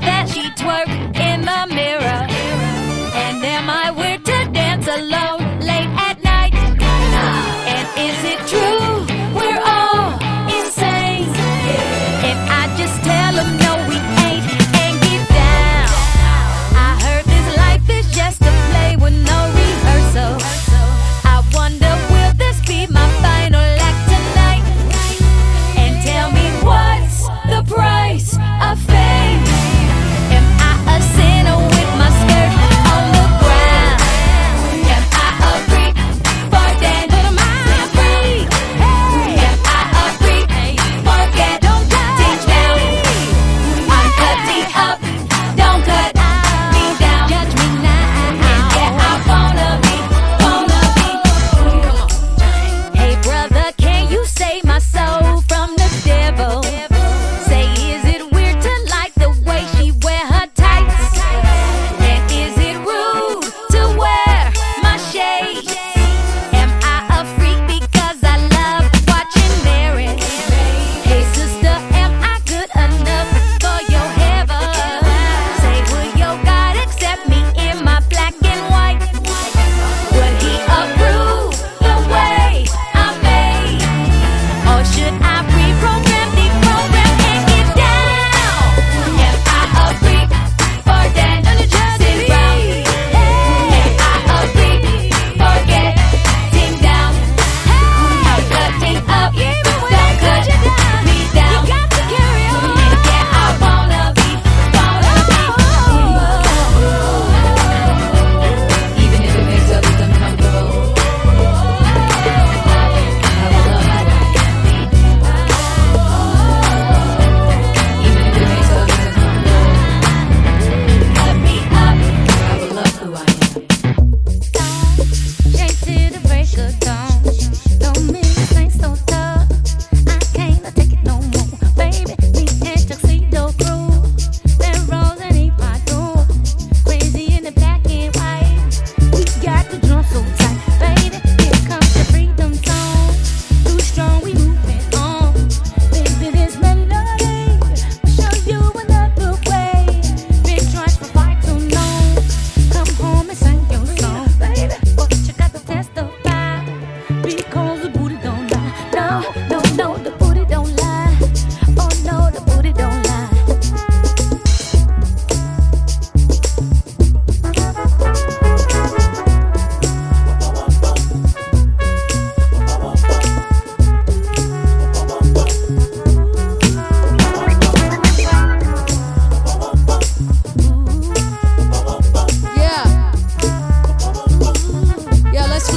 that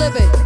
Yeah,